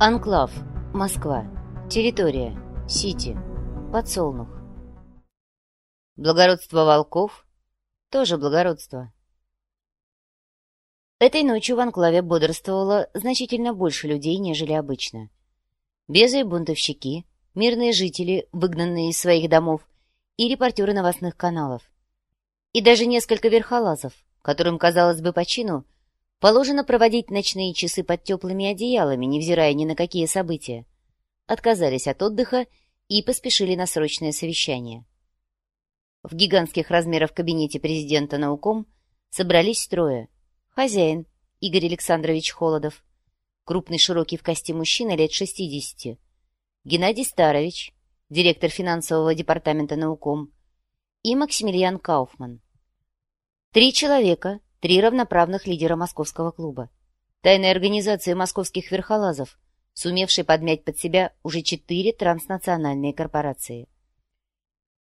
Анклав. Москва. Территория. Сити. Подсолнух. Благородство волков. Тоже благородство. Этой ночью в Анклаве бодрствовало значительно больше людей, нежели обычно. Безы и бунтовщики, мирные жители, выгнанные из своих домов, и репортеры новостных каналов. И даже несколько верхолазов, которым, казалось бы, по чину, положено проводить ночные часы под теплыми одеялами, невзирая ни на какие события, отказались от отдыха и поспешили на срочное совещание. В гигантских размерах кабинете президента науком собрались трое. Хозяин Игорь Александрович Холодов, крупный широкий в кости мужчина лет 60, Геннадий Старович, директор финансового департамента науком, и Максимилиан Кауфман. Три человека, три равноправных лидера московского клуба, тайной организации московских верхолазов, сумевшей подмять под себя уже четыре транснациональные корпорации.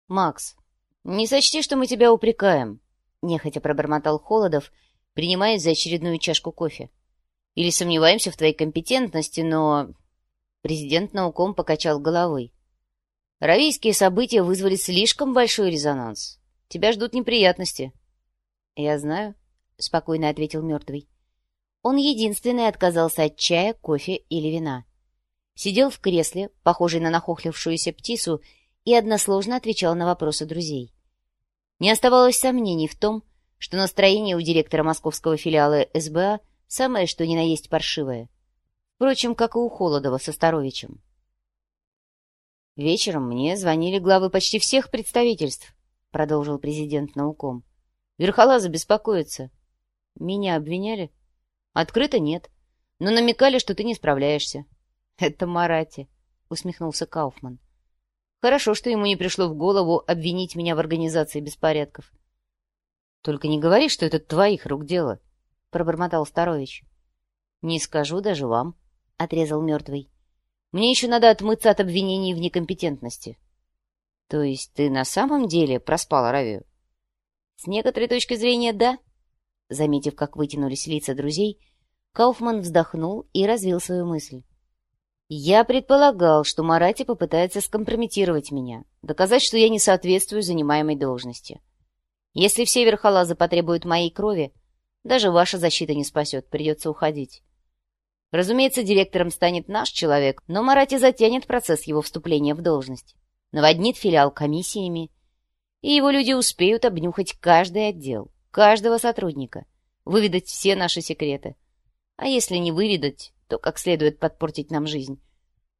«Макс, не сочти, что мы тебя упрекаем», — нехотя пробормотал Холодов, принимаясь за очередную чашку кофе. «Или сомневаемся в твоей компетентности, но...» Президент науком покачал головой. «Равийские события вызвали слишком большой резонанс. Тебя ждут неприятности». «Я знаю», — спокойно ответил мертвый. Он единственный отказался от чая, кофе или вина. Сидел в кресле, похожий на нахохлившуюся птицу, и односложно отвечал на вопросы друзей. Не оставалось сомнений в том, что настроение у директора московского филиала СБА самое что ни на есть паршивое. Впрочем, как и у Холодова со Старовичем. «Вечером мне звонили главы почти всех представительств», — продолжил президент науком. Верхолазы беспокоятся. Меня обвиняли? Открыто нет, но намекали, что ты не справляешься. Это Марати, усмехнулся Кауфман. Хорошо, что ему не пришло в голову обвинить меня в организации беспорядков. Только не говори, что это твоих рук дело, пробормотал Старович. Не скажу даже вам, отрезал мертвый. Мне еще надо отмыться от обвинений в некомпетентности. То есть ты на самом деле проспал Аравию? С некоторой точки зрения, да. Заметив, как вытянулись лица друзей, Кауфман вздохнул и развил свою мысль. Я предполагал, что Марати попытается скомпрометировать меня, доказать, что я не соответствую занимаемой должности. Если все верхолазы потребуют моей крови, даже ваша защита не спасет, придется уходить. Разумеется, директором станет наш человек, но Марати затянет процесс его вступления в должность, наводнит филиал комиссиями и его люди успеют обнюхать каждый отдел, каждого сотрудника, выведать все наши секреты. А если не выведать, то как следует подпортить нам жизнь.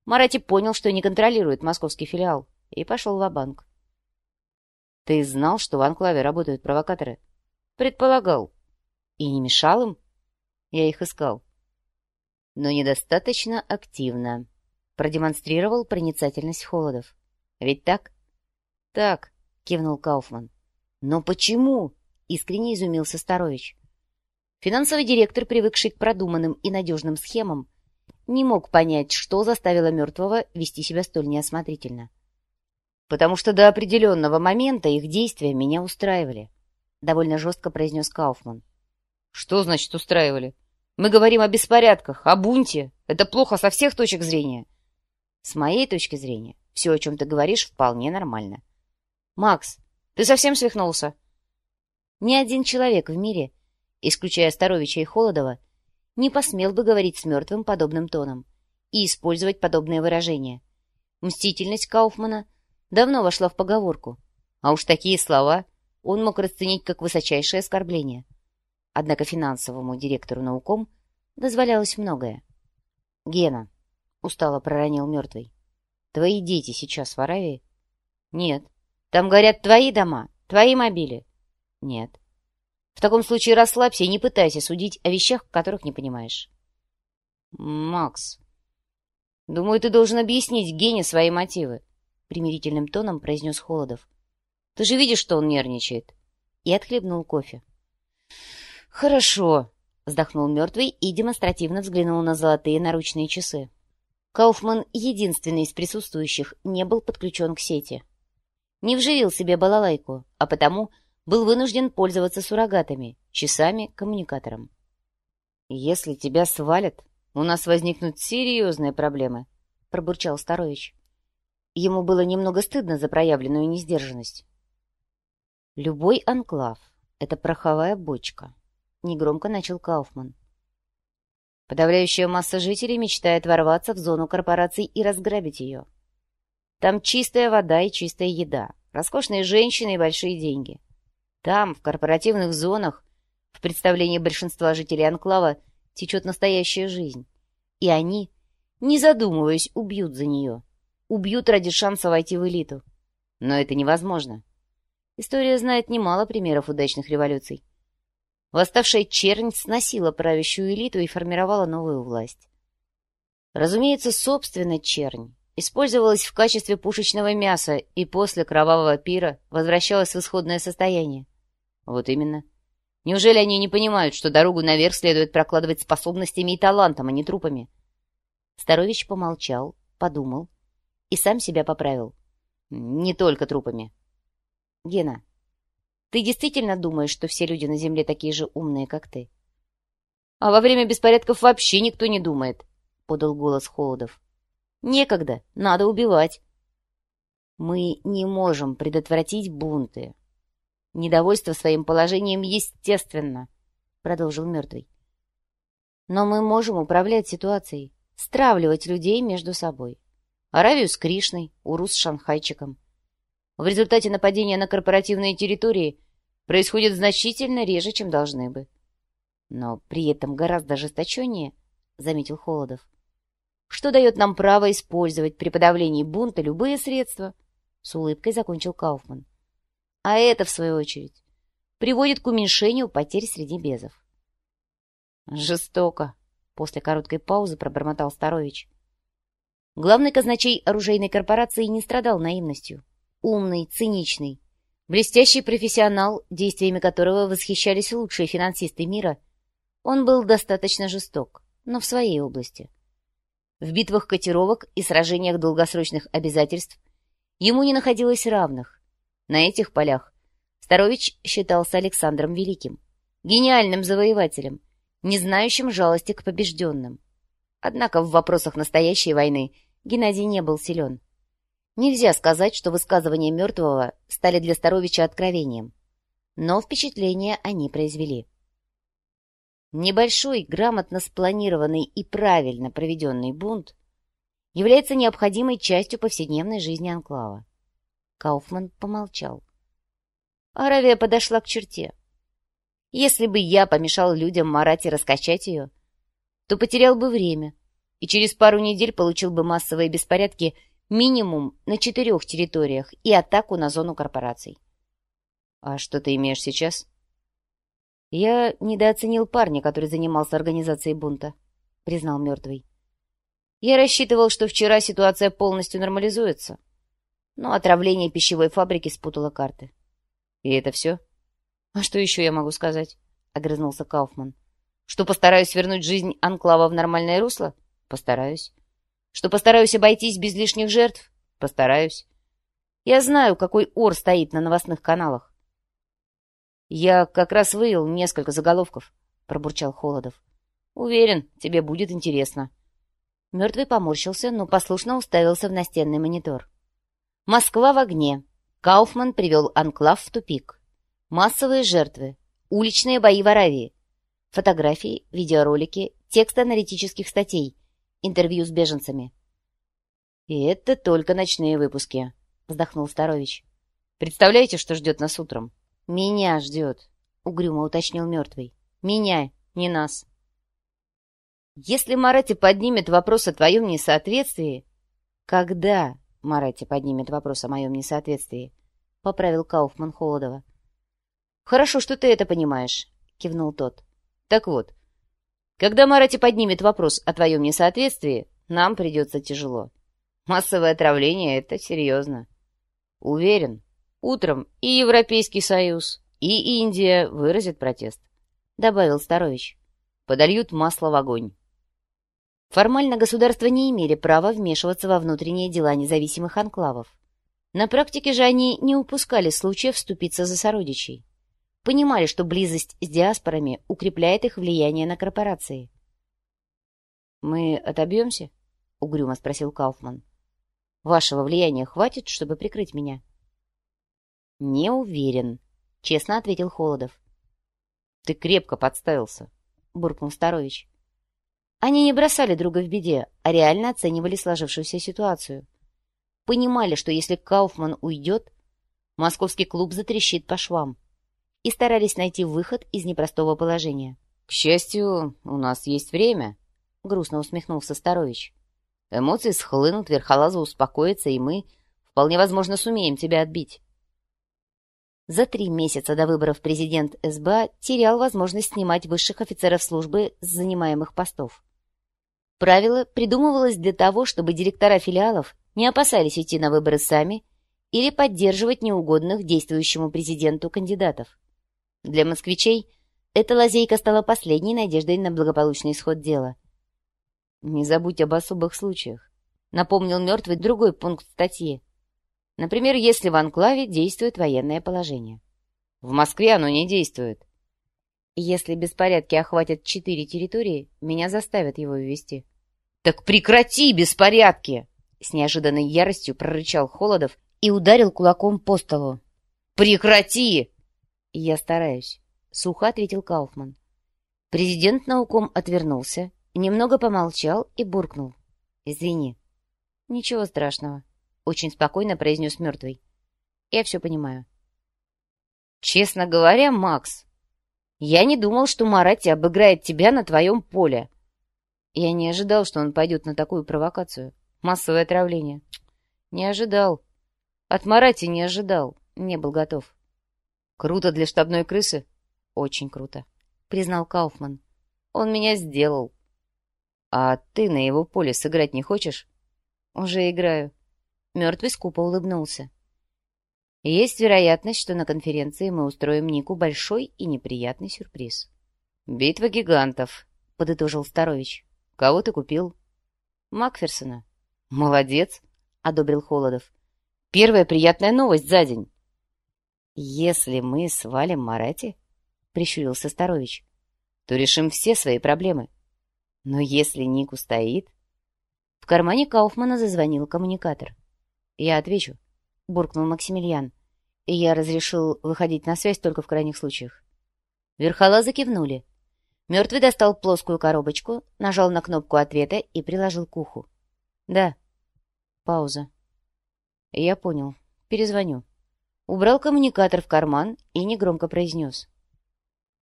Марати понял, что не контролирует московский филиал, и пошел в банк Ты знал, что в Анклаве работают провокаторы? Предполагал. И не мешал им? Я их искал. Но недостаточно активно. Продемонстрировал проницательность Холодов. Ведь так? Так. — кивнул Кауфман. «Но почему?» — искренне изумился Старович. Финансовый директор, привыкший к продуманным и надежным схемам, не мог понять, что заставило мертвого вести себя столь неосмотрительно. «Потому что до определенного момента их действия меня устраивали», — довольно жестко произнес Кауфман. «Что значит устраивали? Мы говорим о беспорядках, о бунте. Это плохо со всех точек зрения». «С моей точки зрения, все, о чем ты говоришь, вполне нормально». «Макс, ты совсем свихнулся?» Ни один человек в мире, исключая Старовича и Холодова, не посмел бы говорить с мертвым подобным тоном и использовать подобные выражения. Мстительность Кауфмана давно вошла в поговорку, а уж такие слова он мог расценить как высочайшее оскорбление. Однако финансовому директору науком дозволялось многое. «Гена», — устало проронил мертвый, — «твои дети сейчас в Аравии?» «Нет». Там горят твои дома, твои мобили. Нет. В таком случае расслабься и не пытайся судить о вещах, которых не понимаешь. Макс, думаю, ты должен объяснить Гене свои мотивы, примирительным тоном произнес Холодов. Ты же видишь, что он нервничает. И отхлебнул кофе. Хорошо, вздохнул мертвый и демонстративно взглянул на золотые наручные часы. Кауфман, единственный из присутствующих, не был подключен к сети не вживил себе балалайку, а потому был вынужден пользоваться суррогатами, часами, коммуникатором. «Если тебя свалят, у нас возникнут серьезные проблемы, — пробурчал Старович. Ему было немного стыдно за проявленную несдержанность. «Любой анклав — это пороховая бочка», — негромко начал Кауфман. Подавляющая масса жителей мечтает ворваться в зону корпораций и разграбить ее. Там чистая вода и чистая еда, роскошные женщины и большие деньги. Там, в корпоративных зонах, в представлении большинства жителей анклава, течет настоящая жизнь. И они, не задумываясь, убьют за нее. Убьют ради шанса войти в элиту. Но это невозможно. История знает немало примеров удачных революций. Восставшая чернь сносила правящую элиту и формировала новую власть. Разумеется, собственно, чернь использовалась в качестве пушечного мяса и после кровавого пира возвращалась в исходное состояние. Вот именно. Неужели они не понимают, что дорогу наверх следует прокладывать способностями и талантом, а не трупами? Старович помолчал, подумал и сам себя поправил. Не только трупами. Гена, ты действительно думаешь, что все люди на Земле такие же умные, как ты? — А во время беспорядков вообще никто не думает, — подал голос Холодов. — Некогда, надо убивать. Мы не можем предотвратить бунты. Недовольство своим положением естественно, — продолжил мертвый. Но мы можем управлять ситуацией, стравливать людей между собой. Аравию с Кришной, Урус с Шанхайчиком. В результате нападения на корпоративные территории происходит значительно реже, чем должны бы. Но при этом гораздо ожесточеннее, — заметил Холодов. Что дает нам право использовать при подавлении бунта любые средства? С улыбкой закончил Кауфман. А это, в свою очередь, приводит к уменьшению потерь среди безов. Жестоко, после короткой паузы пробормотал Старович. Главный казначей оружейной корпорации не страдал наивностью умный, циничный, блестящий профессионал, действиями которого восхищались лучшие финансисты мира, он был достаточно жесток, но в своей области. В битвах котировок и сражениях долгосрочных обязательств ему не находилось равных. На этих полях Старович считался Александром Великим, гениальным завоевателем, не знающим жалости к побежденным. Однако в вопросах настоящей войны Геннадий не был силен. Нельзя сказать, что высказывания мертвого стали для Старовича откровением, но впечатление они произвели. Небольшой, грамотно спланированный и правильно проведенный бунт является необходимой частью повседневной жизни Анклава. Кауфман помолчал. Аравия подошла к черте. Если бы я помешал людям марать и раскачать ее, то потерял бы время и через пару недель получил бы массовые беспорядки Минимум на четырех территориях и атаку на зону корпораций. А что ты имеешь сейчас? Я недооценил парня, который занимался организацией бунта, признал мертвый. Я рассчитывал, что вчера ситуация полностью нормализуется, но отравление пищевой фабрики спутало карты. И это все? А что еще я могу сказать? Огрызнулся Кауфман. Что постараюсь вернуть жизнь Анклава в нормальное русло? Постараюсь. Что постараюсь обойтись без лишних жертв? Постараюсь. Я знаю, какой ор стоит на новостных каналах. Я как раз вывел несколько заголовков, пробурчал Холодов. Уверен, тебе будет интересно. Мертвый поморщился, но послушно уставился в настенный монитор. Москва в огне. Кауфман привел анклав в тупик. Массовые жертвы. Уличные бои в Аравии. Фотографии, видеоролики, текст аналитических статей интервью с беженцами. «И это только ночные выпуски», — вздохнул Старович. «Представляете, что ждет нас утром?» «Меня ждет», — угрюмо уточнил мертвый. «Меня, не нас». «Если Марати поднимет вопрос о твоем несоответствии...» «Когда Марати поднимет вопрос о моем несоответствии?» — поправил Кауфман Холодова. «Хорошо, что ты это понимаешь», — кивнул тот. «Так вот, когда Марати поднимет вопрос о твоем несоответствии, нам придется тяжело. Массовое отравление — это серьезно. Уверен, утром и Европейский Союз, и Индия выразят протест, — добавил Старович. Подольют масло в огонь. Формально государства не имели права вмешиваться во внутренние дела независимых анклавов. На практике же они не упускали случая вступиться за сородичей понимали, что близость с диаспорами укрепляет их влияние на корпорации. Мы отобьемся? — угрюмо спросил Кауфман. — Вашего влияния хватит, чтобы прикрыть меня? — Не уверен, — честно ответил Холодов. — Ты крепко подставился, — буркнул Старович. Они не бросали друга в беде, а реально оценивали сложившуюся ситуацию. Понимали, что если Кауфман уйдет, московский клуб затрещит по швам, и старались найти выход из непростого положения. — К счастью, у нас есть время, — грустно усмехнулся Старович. — Эмоции схлынут, Верхолаза успокоится, и мы, вполне возможно, сумеем тебя отбить. За три месяца до выборов президент СБА терял возможность снимать высших офицеров службы с занимаемых постов. Правило придумывалось для того, чтобы директора филиалов не опасались идти на выборы сами или поддерживать неугодных действующему президенту кандидатов. Для москвичей эта лазейка стала последней надеждой на благополучный исход дела. «Не забудь об особых случаях», — напомнил мертвый другой пункт статьи. Например, если в анклаве действует военное положение. В Москве оно не действует. Если беспорядки охватят четыре территории, меня заставят его ввести. «Так прекрати беспорядки!» С неожиданной яростью прорычал Холодов и ударил кулаком по столу. «Прекрати!» «Я стараюсь», — сухо ответил Кауфман. Президент науком отвернулся, немного помолчал и буркнул. «Извини». «Ничего страшного», — очень спокойно произнес мертвый. «Я все понимаю». «Честно говоря, Макс, я не думал, что Марати обыграет тебя на твоем поле». Я не ожидал, что он пойдет на такую провокацию. Массовое отравление. Не ожидал. От Марати не ожидал. Не был готов. Круто для штабной крысы? Очень круто, признал Кауфман. Он меня сделал. А ты на его поле сыграть не хочешь? Уже играю. Мертвый скупо улыбнулся. Есть вероятность, что на конференции мы устроим Нику большой и неприятный сюрприз. «Битва гигантов», — подытожил Старович. «Кого ты купил?» «Макферсона». «Молодец», — одобрил Холодов. «Первая приятная новость за день». «Если мы свалим Марати», — прищурился Старович, — «то решим все свои проблемы. Но если Ник устоит...» В кармане Кауфмана зазвонил коммуникатор. «Я отвечу», — буркнул Максимилиан. «И я разрешил выходить на связь только в крайних случаях». Верхолазы кивнули. Мертвый достал плоскую коробочку, нажал на кнопку ответа и приложил к уху. «Да». Пауза. «Я понял. Перезвоню» убрал коммуникатор в карман и негромко произнес.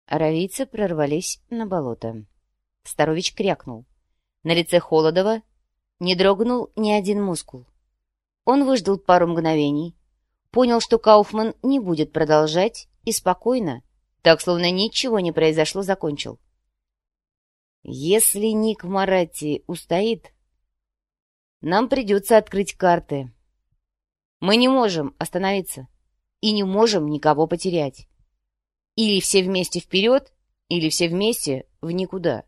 Аравийцы прорвались на болото. Старович крякнул. На лице Холодова не дрогнул ни один мускул. Он выждал пару мгновений, понял, что Кауфман не будет продолжать, и спокойно, так словно ничего не произошло, закончил. «Если Ник Марати устоит, нам придется открыть карты. Мы не можем остановиться и не можем никого потерять. Или все вместе вперед, или все вместе в никуда.